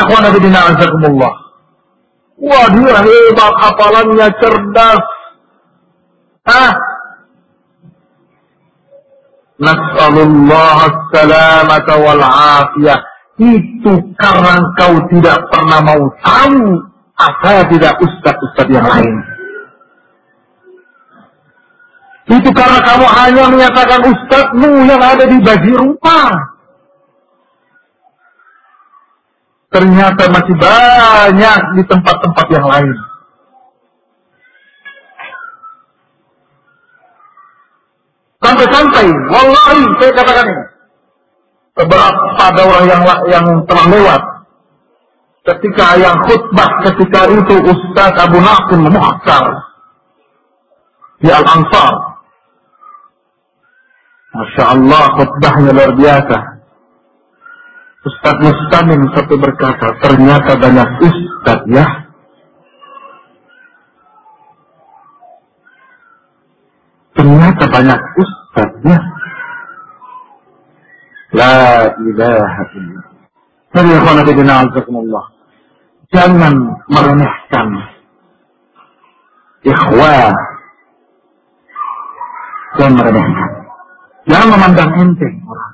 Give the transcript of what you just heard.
Ya ikhwan abidina azakumullah. Wah dia hebat, hafalannya cerdas. Ah, Nas'alullah salamata wal afiyah. Itu karena kau tidak pernah mau tahu apa tidak ustaz-ustaz yang lain. Itu karena kamu hanya menyatakan ustazmu yang ada di baju rumah. Ternyata masih banyak di tempat-tempat yang lain. Sampai-sampai, wallahi saya katakan ini. Beberapa daurah yang yang telah lewat. Ketika yang khutbah ketika itu Ustaz Abu Nasim Muhtar di Al-Ansar. Masya Allah khutbahnya luar biasa. Ustaz Mustamin satu berkata, ternyata banyak Ustaz ya Ternyata banyak ustaznya. La ilaha illallah. Jangan meremehkan ikhwan. Jangan meremehkan. Jangan memandang enteng orang.